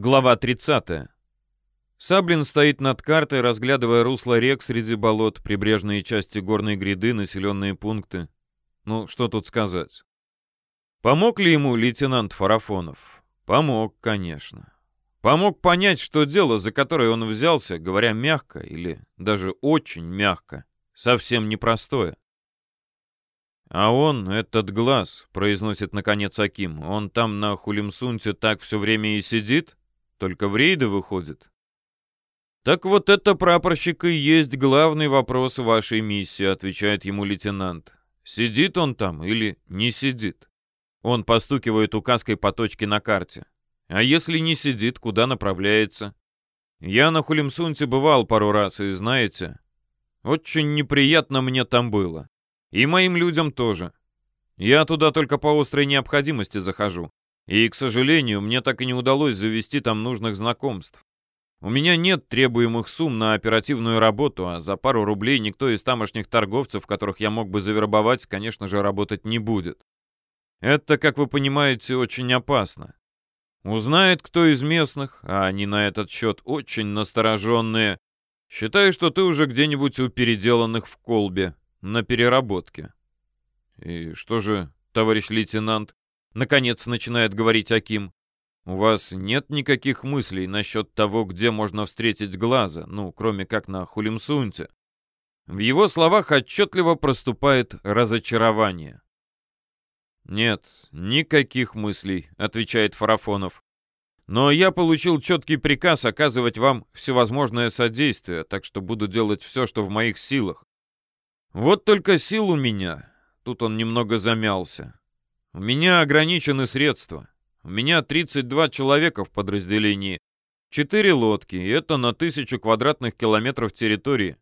Глава 30. Саблин стоит над картой, разглядывая русло рек среди болот, прибрежные части горной гряды, населенные пункты. Ну, что тут сказать? Помог ли ему лейтенант Фарафонов? Помог, конечно. Помог понять, что дело, за которое он взялся, говоря мягко или даже очень мягко, совсем непростое. «А он, этот глаз», — произносит наконец Аким, — «он там на Хулимсунте так все время и сидит?» Только в рейды выходит. Так вот это, прапорщик, и есть главный вопрос вашей миссии, отвечает ему лейтенант. Сидит он там или не сидит? Он постукивает указкой по точке на карте. А если не сидит, куда направляется? Я на Хулимсунте бывал пару раз, и знаете, очень неприятно мне там было. И моим людям тоже. Я туда только по острой необходимости захожу. И, к сожалению, мне так и не удалось завести там нужных знакомств. У меня нет требуемых сумм на оперативную работу, а за пару рублей никто из тамошних торговцев, которых я мог бы завербовать, конечно же, работать не будет. Это, как вы понимаете, очень опасно. Узнает кто из местных, а они на этот счет очень настороженные, считай, что ты уже где-нибудь у переделанных в колбе, на переработке. И что же, товарищ лейтенант, Наконец начинает говорить Аким. У вас нет никаких мыслей насчет того, где можно встретить глаза, ну, кроме как на Хулимсунте. В его словах отчетливо проступает разочарование. «Нет, никаких мыслей», — отвечает Фарафонов. «Но я получил четкий приказ оказывать вам всевозможное содействие, так что буду делать все, что в моих силах. Вот только сил у меня...» Тут он немного замялся. У меня ограничены средства. У меня 32 человека в подразделении. Четыре лодки, и это на тысячу квадратных километров территории.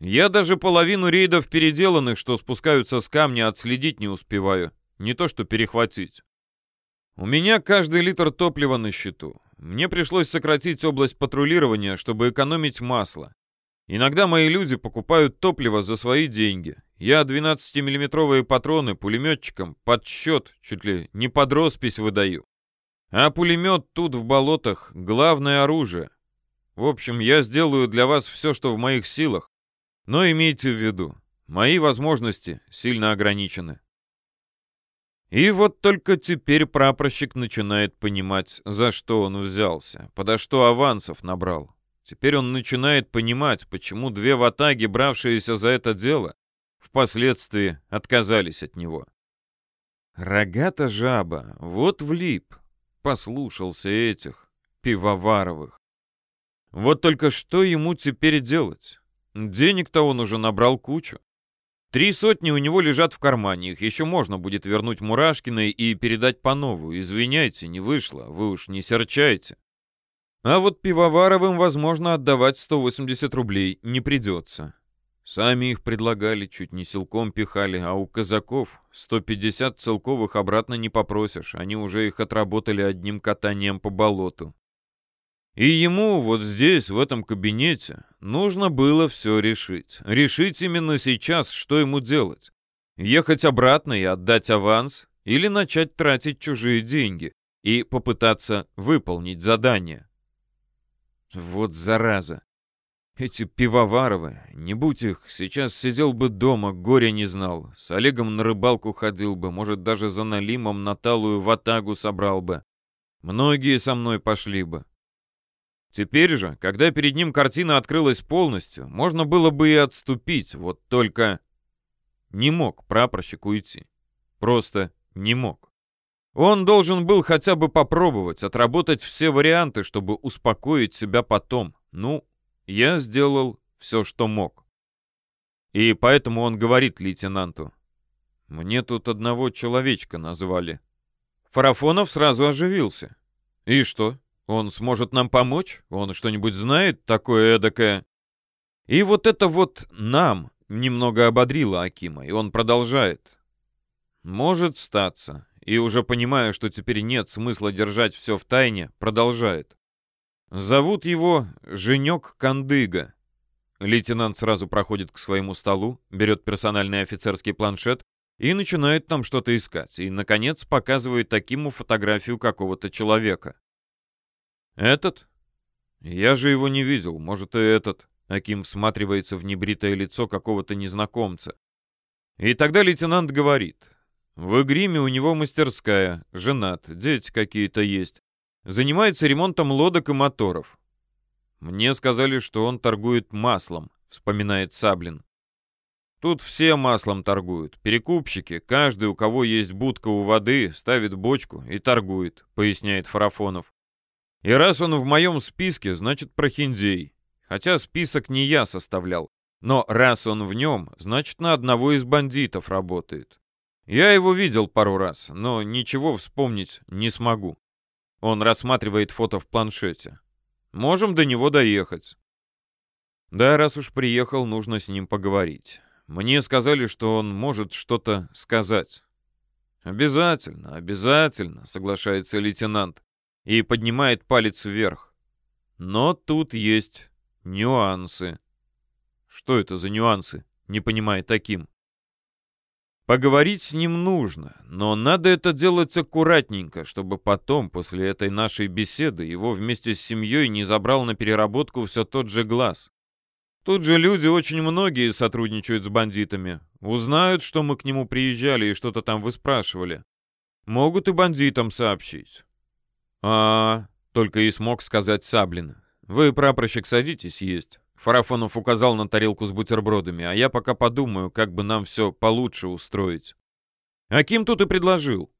Я даже половину рейдов переделанных, что спускаются с камня, отследить не успеваю. Не то что перехватить. У меня каждый литр топлива на счету. Мне пришлось сократить область патрулирования, чтобы экономить масло. Иногда мои люди покупают топливо за свои деньги. Я 12-миллиметровые патроны пулеметчикам под счет, чуть ли не под роспись выдаю. А пулемет тут в болотах — главное оружие. В общем, я сделаю для вас все, что в моих силах. Но имейте в виду, мои возможности сильно ограничены. И вот только теперь прапорщик начинает понимать, за что он взялся, подо что авансов набрал. Теперь он начинает понимать, почему две ватаги, бравшиеся за это дело, впоследствии отказались от него. Рогата жаба, вот влип, послушался этих пивоваровых. Вот только что ему теперь делать? Денег-то он уже набрал кучу. Три сотни у него лежат в кармане, их еще можно будет вернуть Мурашкиной и передать по новую. Извиняйте, не вышло, вы уж не серчайте. А вот Пивоваровым, возможно, отдавать 180 рублей не придется. Сами их предлагали, чуть не силком пихали, а у казаков 150 целковых обратно не попросишь, они уже их отработали одним катанием по болоту. И ему вот здесь, в этом кабинете, нужно было все решить. Решить именно сейчас, что ему делать. Ехать обратно и отдать аванс, или начать тратить чужие деньги и попытаться выполнить задание. Вот зараза. Эти пивоваровы, не будь их, сейчас сидел бы дома, горя не знал. С Олегом на рыбалку ходил бы, может, даже за налимом на талую ватагу собрал бы. Многие со мной пошли бы. Теперь же, когда перед ним картина открылась полностью, можно было бы и отступить, вот только не мог прапорщик уйти. Просто не мог. Он должен был хотя бы попробовать, отработать все варианты, чтобы успокоить себя потом. Ну, я сделал все, что мог. И поэтому он говорит лейтенанту. Мне тут одного человечка назвали. Фарафонов сразу оживился. И что? Он сможет нам помочь? Он что-нибудь знает такое эдакое? И вот это вот «нам» немного ободрило Акима, и он продолжает. Может статься. И уже понимая, что теперь нет смысла держать все в тайне, продолжает. Зовут его Женек Кандыга. Лейтенант сразу проходит к своему столу, берет персональный офицерский планшет и начинает там что-то искать. И, наконец, показывает Акиму фотографию какого-то человека. Этот? Я же его не видел. Может, и этот. Аким всматривается в небритое лицо какого-то незнакомца. И тогда лейтенант говорит. В Игриме у него мастерская, женат, дети какие-то есть. Занимается ремонтом лодок и моторов. Мне сказали, что он торгует маслом, вспоминает Саблин. Тут все маслом торгуют. Перекупщики, каждый, у кого есть будка у воды, ставит бочку и торгует, поясняет Фарафонов. И раз он в моем списке, значит прохиндей. Хотя список не я составлял. Но раз он в нем, значит на одного из бандитов работает. Я его видел пару раз, но ничего вспомнить не смогу. Он рассматривает фото в планшете. Можем до него доехать. Да, раз уж приехал, нужно с ним поговорить. Мне сказали, что он может что-то сказать. Обязательно, обязательно, соглашается лейтенант и поднимает палец вверх. Но тут есть нюансы. Что это за нюансы? Не понимает таким. Поговорить с ним нужно, но надо это делать аккуратненько, чтобы потом, после этой нашей беседы, его вместе с семьей не забрал на переработку все тот же глаз. Тут же люди очень многие сотрудничают с бандитами. Узнают, что мы к нему приезжали и что-то там выспрашивали. Могут и бандитам сообщить. А, только и смог сказать Саблин. Вы, прапорщик, садитесь есть. Фарафонов указал на тарелку с бутербродами, а я пока подумаю, как бы нам все получше устроить. Аким тут и предложил.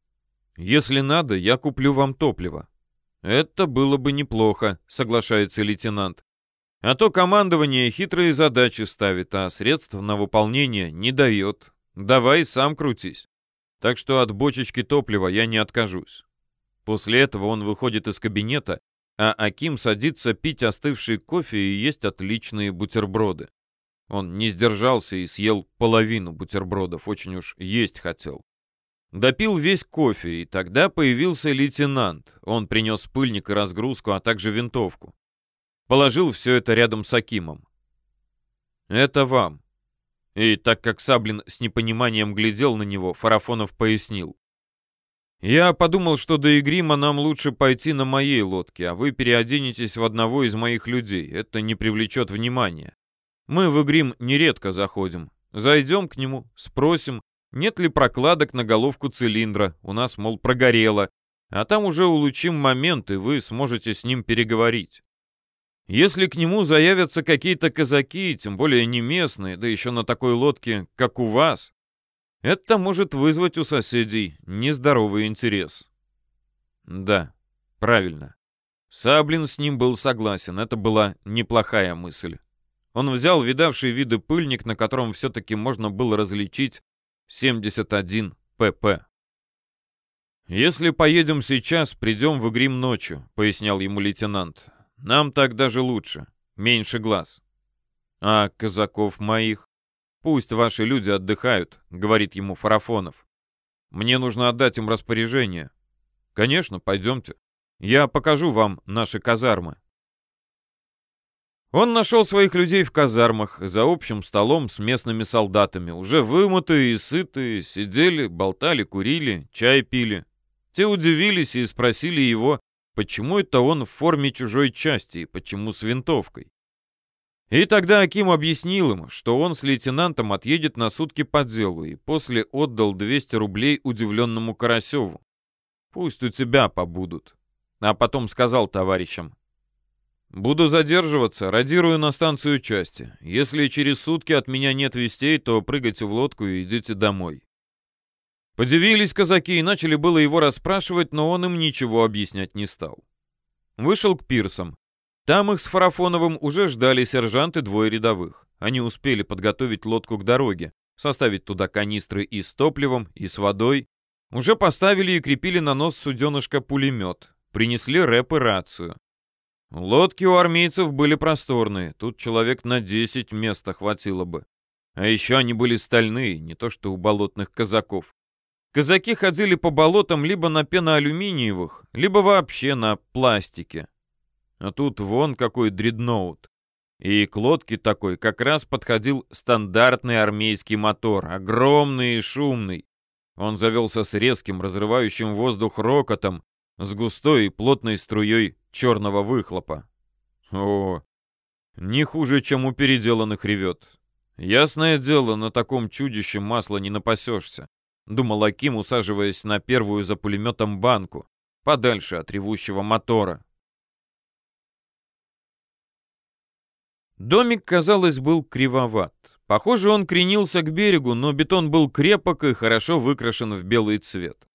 Если надо, я куплю вам топливо. Это было бы неплохо, соглашается лейтенант. А то командование хитрые задачи ставит, а средств на выполнение не дает. Давай сам крутись. Так что от бочечки топлива я не откажусь. После этого он выходит из кабинета а Аким садится пить остывший кофе и есть отличные бутерброды. Он не сдержался и съел половину бутербродов, очень уж есть хотел. Допил весь кофе, и тогда появился лейтенант. Он принес пыльник и разгрузку, а также винтовку. Положил все это рядом с Акимом. «Это вам». И так как Саблин с непониманием глядел на него, Фарафонов пояснил. Я подумал, что до Игрима нам лучше пойти на моей лодке, а вы переоденетесь в одного из моих людей. Это не привлечет внимания. Мы в Игрим нередко заходим. Зайдем к нему, спросим, нет ли прокладок на головку цилиндра. У нас, мол, прогорело. А там уже улучшим момент, и вы сможете с ним переговорить. Если к нему заявятся какие-то казаки, тем более не местные, да еще на такой лодке, как у вас, это может вызвать у соседей нездоровый интерес. Да, правильно. Саблин с ним был согласен, это была неплохая мысль. Он взял видавший виды пыльник, на котором все-таки можно было различить 71 ПП. «Если поедем сейчас, придем в Игрим ночью», — пояснял ему лейтенант. «Нам так даже лучше. Меньше глаз». «А казаков моих?» «Пусть ваши люди отдыхают», — говорит ему Фарафонов. «Мне нужно отдать им распоряжение». «Конечно, пойдемте. Я покажу вам наши казармы». Он нашел своих людей в казармах, за общим столом с местными солдатами, уже вымытые и сытые, сидели, болтали, курили, чай пили. Те удивились и спросили его, почему это он в форме чужой части и почему с винтовкой. И тогда Аким объяснил им, что он с лейтенантом отъедет на сутки по делу, и после отдал 200 рублей удивленному Карасеву. «Пусть у тебя побудут». А потом сказал товарищам, «Буду задерживаться, радирую на станцию части. Если через сутки от меня нет вестей, то прыгайте в лодку и идите домой». Подивились казаки и начали было его расспрашивать, но он им ничего объяснять не стал. Вышел к пирсам. Там их с Фарафоновым уже ждали сержанты двое рядовых. Они успели подготовить лодку к дороге, составить туда канистры и с топливом, и с водой. Уже поставили и крепили на нос суденышка пулемет. Принесли рэп и рацию. Лодки у армейцев были просторные, тут человек на 10 места хватило бы. А еще они были стальные, не то что у болотных казаков. Казаки ходили по болотам либо на пеноалюминиевых, либо вообще на пластике. А тут вон какой дредноут. И к лодке такой как раз подходил стандартный армейский мотор, огромный и шумный. Он завелся с резким, разрывающим воздух рокотом, с густой и плотной струей черного выхлопа. О, не хуже, чем у переделанных ревет. Ясное дело, на таком чудище масла не напасешься. Думал Аким, усаживаясь на первую за пулеметом банку, подальше от ревущего мотора. Домик, казалось, был кривоват. Похоже, он кренился к берегу, но бетон был крепок и хорошо выкрашен в белый цвет.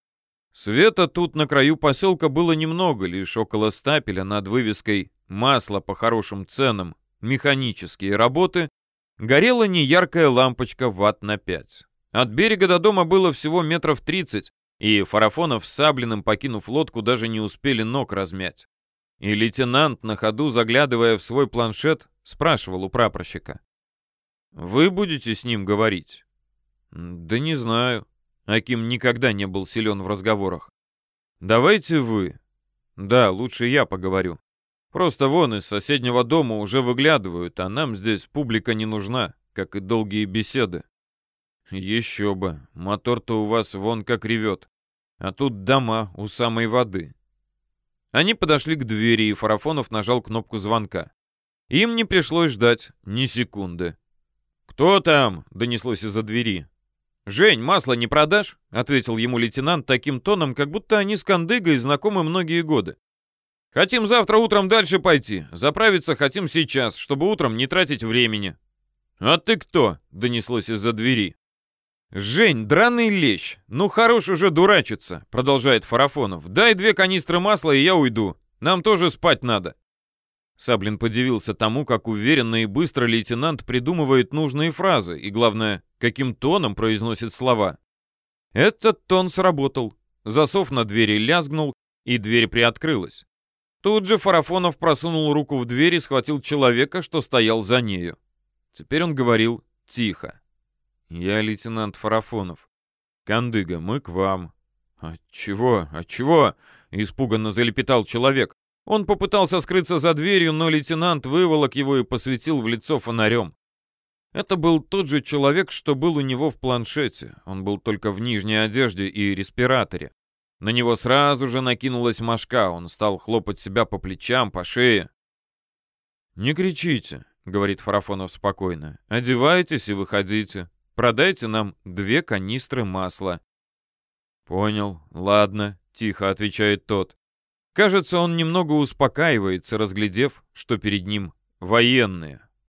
Света тут на краю поселка было немного, лишь около стапеля над вывеской «Масло по хорошим ценам. Механические работы» горела неяркая лампочка ватт на 5. От берега до дома было всего метров 30, и Фарафонов с Саблиным, покинув лодку, даже не успели ног размять. И лейтенант, на ходу заглядывая в свой планшет, спрашивал у прапорщика. «Вы будете с ним говорить?» «Да не знаю». Аким никогда не был силен в разговорах. «Давайте вы». «Да, лучше я поговорю. Просто вон из соседнего дома уже выглядывают, а нам здесь публика не нужна, как и долгие беседы». «Еще бы, мотор-то у вас вон как ревет, а тут дома у самой воды». Они подошли к двери, и Фарафонов нажал кнопку звонка. Им не пришлось ждать ни секунды. «Кто там?» — донеслось из-за двери. «Жень, масло не продашь?» — ответил ему лейтенант таким тоном, как будто они с Кандыгой знакомы многие годы. «Хотим завтра утром дальше пойти. Заправиться хотим сейчас, чтобы утром не тратить времени». «А ты кто?» — донеслось из-за двери. «Жень, драный лещ! Ну хорош уже дурачиться!» — продолжает Фарафонов. «Дай две канистры масла, и я уйду. Нам тоже спать надо». Саблин подивился тому, как уверенно и быстро лейтенант придумывает нужные фразы и, главное, каким тоном произносит слова. Этот тон сработал. Засов на двери лязгнул, и дверь приоткрылась. Тут же Фарафонов просунул руку в дверь и схватил человека, что стоял за нею. Теперь он говорил тихо. «Я лейтенант Фарафонов. Кандыга, мы к вам». «От чего? От чего?» — испуганно залепетал человек. Он попытался скрыться за дверью, но лейтенант выволок его и посветил в лицо фонарем. Это был тот же человек, что был у него в планшете. Он был только в нижней одежде и респираторе. На него сразу же накинулась мошка, он стал хлопать себя по плечам, по шее. «Не кричите», — говорит Фарафонов спокойно. «Одевайтесь и выходите. Продайте нам две канистры масла». «Понял, ладно», — тихо отвечает тот. Кажется, он немного успокаивается, разглядев, что перед ним военные.